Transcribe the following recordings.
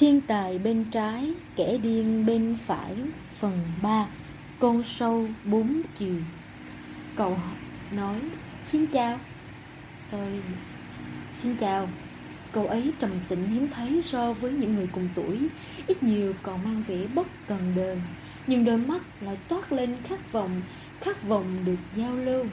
Thiên tài bên trái, kẻ điên bên phải Phần 3 Con sâu bốn chiều. Cậu nói Xin chào. Tôi Xin chào. Cậu ấy trầm tĩnh hiếm thấy so với những người cùng tuổi Ít nhiều còn mang vẻ bất cần đời. Nhưng đôi mắt lại toát lên khát vọng Khát vọng được giao lưu.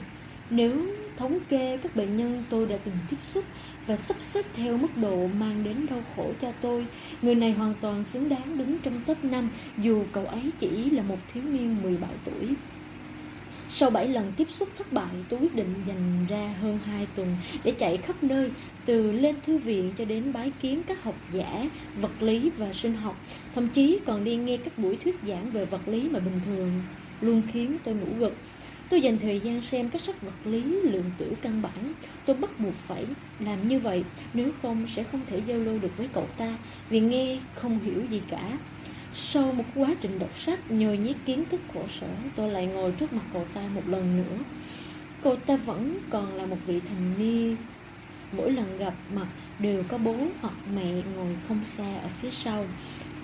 Nếu thống kê các bệnh nhân tôi đã từng tiếp xúc và sắp xếp theo mức độ mang đến đau khổ cho tôi. Người này hoàn toàn xứng đáng đứng trong top 5 dù cậu ấy chỉ là một thiếu niên 17 tuổi. Sau 7 lần tiếp xúc thất bại, tôi quyết định dành ra hơn 2 tuần để chạy khắp nơi, từ lên thư viện cho đến bái kiến các học giả, vật lý và sinh học, thậm chí còn đi nghe các buổi thuyết giảng về vật lý mà bình thường luôn khiến tôi ngủ gật. Tôi dành thời gian xem các sách vật lý lượng tử căn bản. Tôi bắt buộc phải làm như vậy, nếu không sẽ không thể giao lưu được với cậu ta, vì nghe không hiểu gì cả. Sau một quá trình đọc sách nhồi nhét kiến thức khổ sở, tôi lại ngồi trước mặt cậu ta một lần nữa. Cậu ta vẫn còn là một vị thành niên. Mỗi lần gặp mặt đều có bố hoặc mẹ ngồi không xa ở phía sau.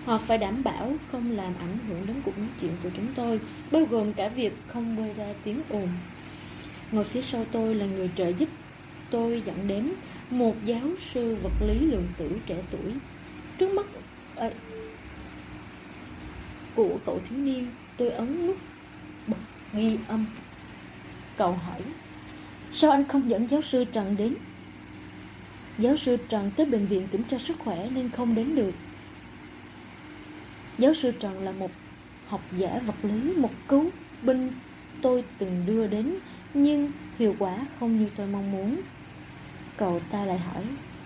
Họ phải đảm bảo không làm ảnh hưởng đến cuộc nói chuyện của chúng tôi, bao gồm cả việc không gây ra tiếng ồn. Ngồi phía sau tôi là người trợ giúp tôi dẫn đến một giáo sư vật lý lượng tử trẻ tuổi. Trước mắt à, của cậu thiếu niên, tôi ấn nút bật ghi âm. Cậu hỏi, sao anh không dẫn giáo sư Trần đến? Giáo sư Trần tới bệnh viện kiểm tra sức khỏe nên không đến được. Giáo sư Trần là một học giả vật lý, một cứu binh tôi từng đưa đến, nhưng hiệu quả không như tôi mong muốn. Cậu ta lại hỏi,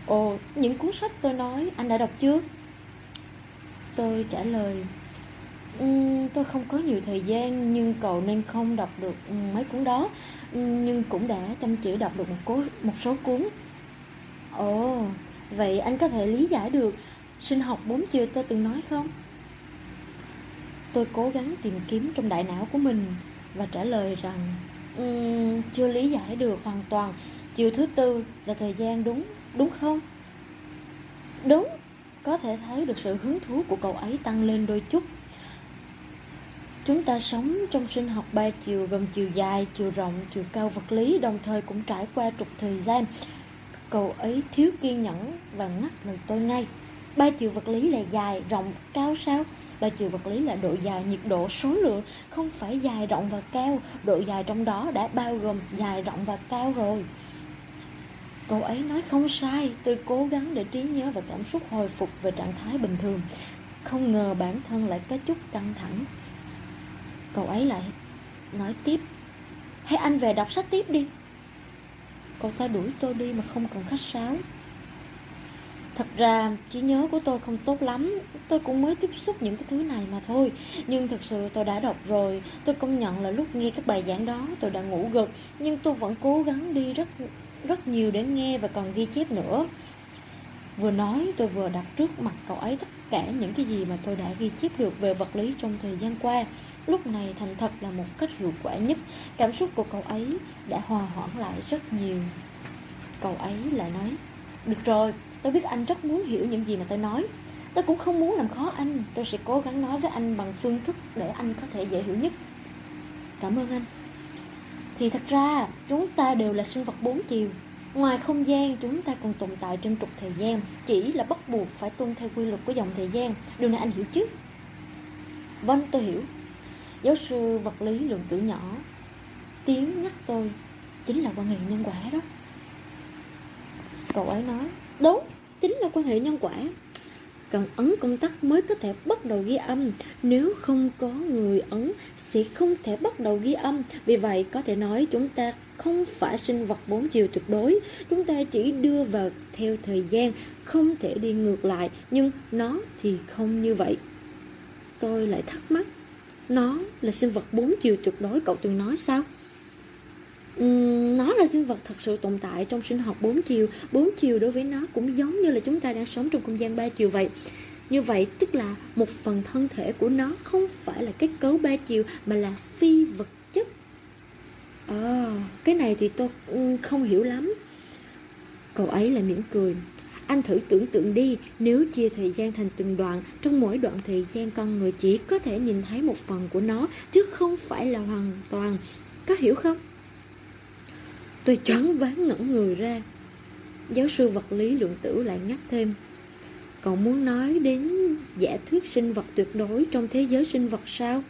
Ồ, những cuốn sách tôi nói, anh đã đọc chưa? Tôi trả lời, um, tôi không có nhiều thời gian, nhưng cậu nên không đọc được mấy cuốn đó, nhưng cũng đã chăm chỉ đọc được một, cố, một số cuốn. Ồ, vậy anh có thể lý giải được sinh học bốn chiều tôi từng nói không? Tôi cố gắng tìm kiếm trong đại não của mình và trả lời rằng um, chưa lý giải được hoàn toàn. Chiều thứ tư là thời gian đúng, đúng không? Đúng, có thể thấy được sự hứng thú của cậu ấy tăng lên đôi chút. Chúng ta sống trong sinh học ba chiều gồm chiều dài, chiều rộng, chiều cao vật lý, đồng thời cũng trải qua trục thời gian. Cậu ấy thiếu kiên nhẫn và ngắt lời tôi ngay. Ba chiều vật lý là dài, rộng, cao sao? Ba chiều vật lý là độ dài, nhiệt độ, số lượng, không phải dài, rộng và cao. Độ dài trong đó đã bao gồm dài, rộng và cao rồi. Cậu ấy nói không sai, tôi cố gắng để trí nhớ và cảm xúc hồi phục về trạng thái bình thường. Không ngờ bản thân lại có chút căng thẳng. Cậu ấy lại nói tiếp, hãy anh về đọc sách tiếp đi. Cậu ta đuổi tôi đi mà không cần khách sáo. Thật ra trí nhớ của tôi không tốt lắm. Tôi cũng mới tiếp xúc những cái thứ này mà thôi. Nhưng thật sự tôi đã đọc rồi. Tôi công nhận là lúc nghe các bài giảng đó Tôi đã ngủ gật. Nhưng tôi vẫn cố gắng đi rất rất nhiều để nghe và còn ghi chép nữa. Vừa nói tôi vừa đặt trước mặt cậu ấy tất cả những cái gì mà tôi đã ghi chép được về vật lý trong thời gian qua. Lúc này thành thật là một cách hiệu quả nhất. Cảm xúc của cậu ấy đã hòa hoãn lại rất nhiều. Cậu ấy lại nói Được rồi, tôi biết anh rất muốn hiểu những gì mà tôi nói. Tôi cũng không muốn làm khó anh. Tôi sẽ cố gắng nói với anh bằng phương thức để anh có thể dễ hiểu nhất. Cảm ơn anh. Thì thật ra, chúng ta đều là sinh vật bốn chiều. Ngoài không gian, chúng ta còn tồn tại trên trục thời gian. Chỉ là bắt buộc phải tuân theo quy luật của dòng thời gian. Điều này anh hiểu chứ? Vâng tôi hiểu. Giáo sư vật lý lượng tử nhỏ. Tiếng nhắc tôi Chính là quan hệ nhân quả đó. Cậu ấy nói Đúng, chính là quan hệ nhân quả. Cần ấn công tắc mới có thể bắt đầu ghi âm. Nếu không có người ấn Sẽ không thể bắt đầu ghi âm. Vì vậy có thể nói chúng ta không phải sinh vật bốn chiều tuyệt đối. Chúng ta chỉ đưa vào theo thời gian Không thể đi ngược lại. Nhưng nó thì không như vậy. Tôi lại thắc mắc Nó là sinh vật bốn chiều tuyệt đối Cậu từng nói sao? Nó là sinh vật thật sự tồn tại trong sinh học bốn chiều. Bốn chiều đối với nó cũng giống như là chúng ta đang sống trong không gian ba chiều vậy. Như vậy tức là một phần thân thể của nó không phải là kết cấu ba chiều mà là phi vật chất. À, cái này thì tôi không hiểu lắm. Cậu ấy lại mỉm cười. Anh thử tưởng tượng đi, nếu chia thời gian thành từng đoạn, trong mỗi đoạn thời gian con người chỉ có thể nhìn thấy một phần của nó, chứ không phải là hoàn toàn. Có hiểu không? Tôi choáng váng ngẩn người ra. Giáo sư vật lý lượng tử lại nhắc thêm. Cậu muốn nói đến giả thuyết sinh vật tuyệt đối trong thế giới sinh vật sao?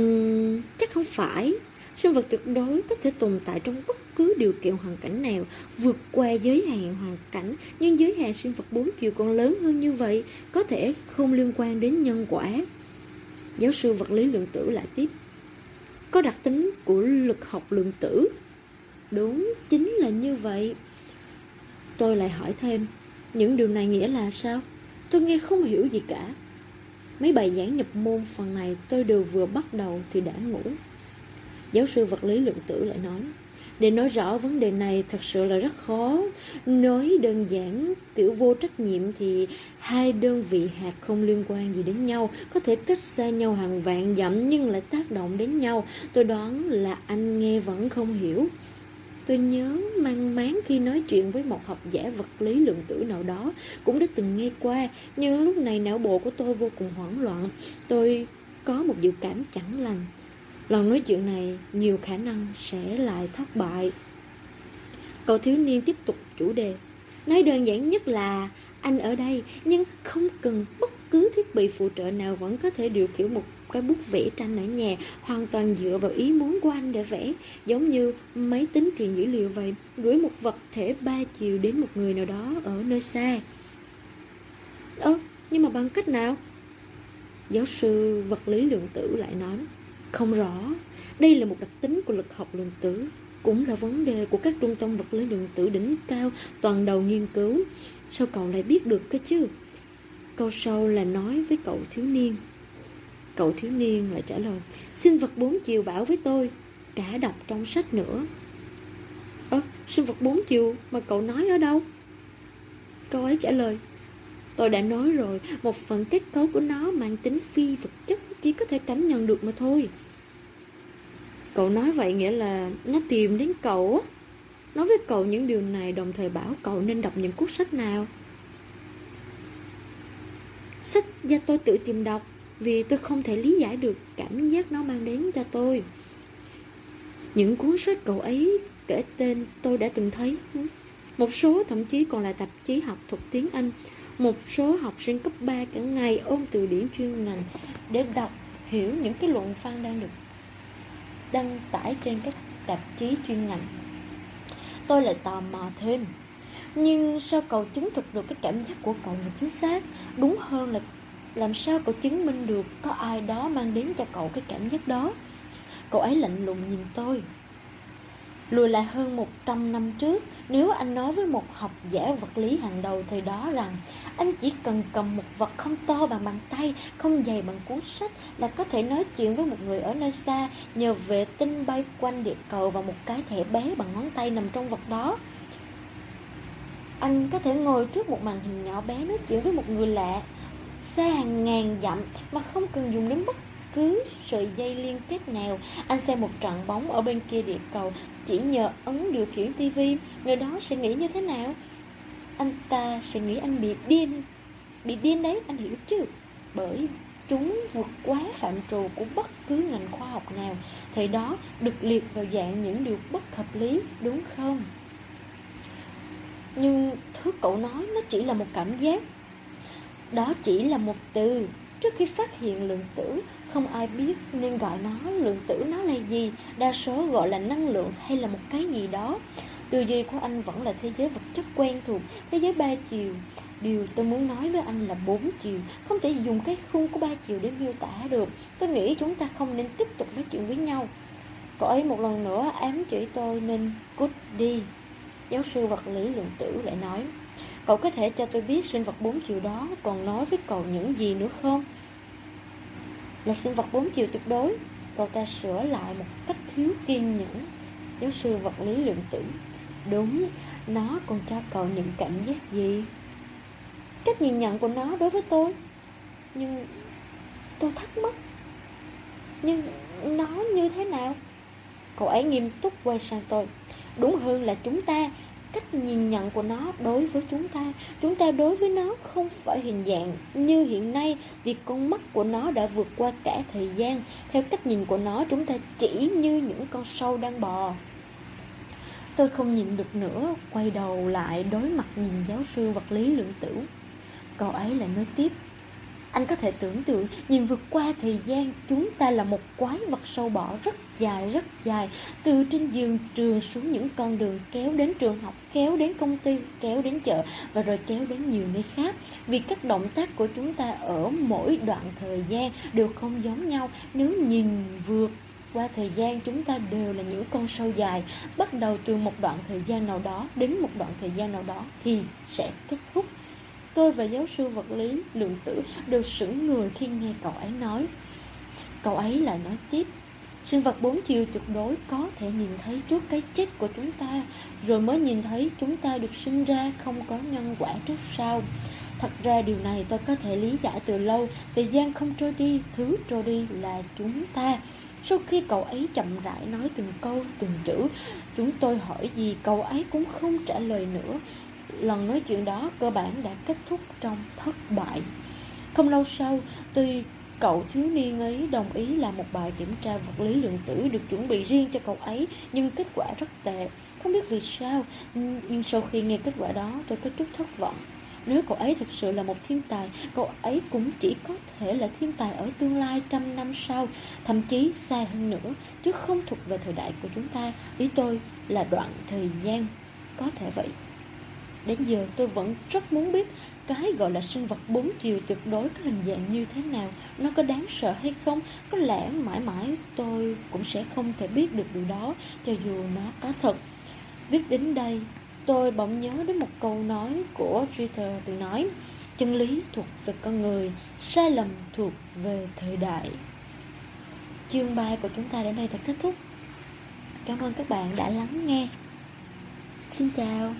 Uhm, chắc không phải. Sinh vật tuyệt đối có thể tồn tại trong bất cứ điều kiện hoàn cảnh nào, vượt qua giới hạn hoàn cảnh, nhưng giới hạn sinh vật bốn chiều còn lớn hơn như vậy, có thể không liên quan đến nhân quả. Giáo sư vật lý lượng tử lại tiếp. Có đặc tính của lực học lượng tử. Đúng, chính là như vậy. Tôi lại hỏi thêm, những điều này nghĩa là sao? Tôi nghe không hiểu gì cả. Mấy bài giảng nhập môn phần này tôi đều vừa bắt đầu thì đã ngủ. Giáo sư vật lý lượng tử lại nói, để nói rõ vấn đề này thật sự là rất khó. Nói đơn giản, kiểu vô trách nhiệm thì hai đơn vị hạt không liên quan gì đến nhau, có thể cách xa nhau hàng vạn dặm nhưng lại tác động đến nhau. Tôi đoán là anh nghe vẫn không hiểu. Tôi nhớ mang máng khi nói chuyện với một học giả vật lý lượng tử nào đó cũng đã từng nghe qua, nhưng lúc này não bộ của tôi vô cùng hoảng loạn. Tôi có một dự cảm chẳng lành. Lần nói chuyện này nhiều khả năng sẽ lại thất bại. Cậu thiếu niên tiếp tục chủ đề. Nói đơn giản nhất là anh ở đây nhưng không cần bất cứ thiết bị phụ trợ nào vẫn có thể điều khiển một cái bút vẽ tranh ở nhà, hoàn toàn dựa vào ý muốn của anh để vẽ. Giống như máy tính truyền dữ liệu vậy, gửi một vật thể ba chiều đến một người nào đó ở nơi xa. Ơ, nhưng mà bằng cách nào? Giáo sư vật lý lượng tử lại nói, không rõ. Đây là một đặc tính của lực học lượng tử, cũng là vấn đề của các trung tâm vật lý lượng tử đỉnh cao toàn đầu nghiên cứu. Sao cậu lại biết được cơ chứ? Câu sau là nói với cậu thiếu niên. Cậu thiếu niên lại trả lời Sinh vật bốn chiều bảo với tôi Cả đọc trong sách nữa. Ơ, sinh vật bốn chiều mà cậu nói ở đâu? Câu ấy trả lời Tôi đã nói rồi Một phần kết cấu của nó mang tính phi vật chất Chỉ có thể cảm nhận được mà thôi. Cậu nói vậy nghĩa là Nó tìm đến cậu Nói với cậu những điều này Đồng thời bảo cậu nên đọc những cuốn sách nào? Sách do tôi tự tìm đọc, vì tôi không thể lý giải được cảm giác nó mang đến cho tôi. Những cuốn sách cậu ấy kể tên tôi đã từng thấy. Một số thậm chí còn là tạp chí học thuật tiếng Anh. Một số học sinh cấp 3 cả ngày ôm từ điển chuyên ngành để đọc, hiểu những cái luận văn đang được đăng tải trên các tạp chí chuyên ngành. Tôi lại tò mò thêm. Nhưng sao cậu chứng thực được cái cảm giác của cậu là chính xác? Đúng hơn là làm sao cậu chứng minh được có ai đó mang đến cho cậu cái cảm giác đó? Cậu ấy lạnh lùng nhìn tôi. Lùi lại hơn 100 năm trước, Nếu anh nói với một học giả vật lý hàng đầu thời đó rằng Anh chỉ cần cầm một vật không to bằng bàn tay, Không dày bằng cuốn sách Là có thể nói chuyện với một người ở nơi xa Nhờ vệ tinh bay quanh địa cầu Và một cái thẻ bé bằng ngón tay nằm trong vật đó. Anh có thể ngồi trước một màn hình nhỏ bé nói chuyện với một người lạ xa hàng ngàn dặm mà không cần dùng đến bất cứ sợi dây liên kết nào. Anh xem một trận bóng ở bên kia địa cầu, chỉ nhờ ấn điều khiển tivi người đó sẽ nghĩ như thế nào? Anh ta sẽ nghĩ anh bị điên bị điên đấy, anh hiểu chứ? Bởi chúng vượt quá phạm trù của bất cứ ngành khoa học nào. Thì đó được liệt vào dạng những điều bất hợp lý, đúng không? Nhưng thứ cậu nói nó chỉ là một cảm giác. Đó chỉ là một từ. Trước khi phát hiện lượng tử, Không ai biết nên gọi nó lượng tử nó là gì, Đa số gọi là năng lượng hay là một cái gì đó. Tư duy của anh vẫn là thế giới vật chất quen thuộc, Thế giới ba chiều. Điều tôi muốn nói với anh là bốn chiều. Không thể dùng cái khung của ba chiều để miêu tả được. Tôi nghĩ chúng ta không nên tiếp tục nói chuyện với nhau. Cậu ấy một lần nữa ám chỉ tôi nên cút đi Giáo sư vật lý lượng tử lại nói Cậu có thể cho tôi biết sinh vật bốn chiều đó còn nói với cậu những gì nữa không? Là sinh vật bốn chiều tuyệt đối Cậu ta sửa lại một cách thiếu kiên nhẫn Giáo sư vật lý lượng tử Đúng, nó còn cho cậu những cảm giác gì? Cách nhìn nhận của nó đối với tôi Nhưng tôi thắc mắc Nhưng nó như thế nào? Cậu ấy nghiêm túc quay sang tôi Đúng hơn là chúng ta, cách nhìn nhận của nó đối với chúng ta. Chúng ta đối với nó không phải hình dạng như hiện nay, vì con mắt của nó đã vượt qua cả thời gian. Theo cách nhìn của nó, chúng ta chỉ như những con sâu đang bò. Tôi không nhìn được nữa, quay đầu lại đối mặt nhìn giáo sư vật lý lượng tử. Cậu ấy lại nói tiếp anh có thể tưởng tượng, nhìn vượt qua thời gian, chúng ta là một quái vật sâu bỏ rất dài rất dài. Từ trên giường trường xuống những con đường kéo đến trường học, kéo đến công ty, kéo đến chợ, và rồi kéo đến nhiều nơi khác. Vì các động tác của chúng ta ở mỗi đoạn thời gian đều không giống nhau. Nếu nhìn vượt qua thời gian, chúng ta đều là những con sâu dài. Bắt đầu từ một đoạn thời gian nào đó đến một đoạn thời gian nào đó thì sẽ kết thúc. Tôi và giáo sư vật lý lượng tử đều sững người khi nghe cậu ấy nói. Cậu ấy lại nói tiếp, sinh vật bốn chiều tuyệt đối có thể nhìn thấy trước cái chết của chúng ta, rồi mới nhìn thấy chúng ta được sinh ra không có nhân quả trước sau. Thật ra điều này tôi có thể lý giải từ lâu, thời gian không trôi đi, thứ trôi đi là chúng ta. Sau khi cậu ấy chậm rãi nói từng câu, từng chữ, chúng tôi hỏi gì cậu ấy cũng không trả lời nữa lần nói chuyện đó cơ bản đã kết thúc trong thất bại. Không lâu sau, tuy cậu thiếu niên ấy đồng ý làm một bài kiểm tra vật lý lượng tử được chuẩn bị riêng cho cậu ấy, nhưng kết quả rất tệ. Không biết vì sao, nhưng sau khi nghe kết quả đó, tôi có chút thất vọng. Nếu cậu ấy thực sự là một thiên tài, cậu ấy cũng chỉ có thể là thiên tài ở tương lai trăm năm sau, thậm chí xa hơn nữa, chứ không thuộc về thời đại của chúng ta. Ý tôi là đoạn thời gian. Có thể vậy. Đến giờ tôi vẫn rất muốn biết cái gọi là sinh vật bốn chiều tuyệt đối có hình dạng như thế nào, nó có đáng sợ hay không. Có lẽ mãi mãi tôi cũng sẽ không thể biết được điều đó, cho dù nó có thật. Viết đến đây, tôi bỗng nhớ đến một câu nói của Twitter từng nói, chân lý thuộc về con người, sai lầm thuộc về thời đại. Chương 3 của chúng ta đến đây đã kết thúc. Cảm ơn các bạn đã lắng nghe. Xin chào.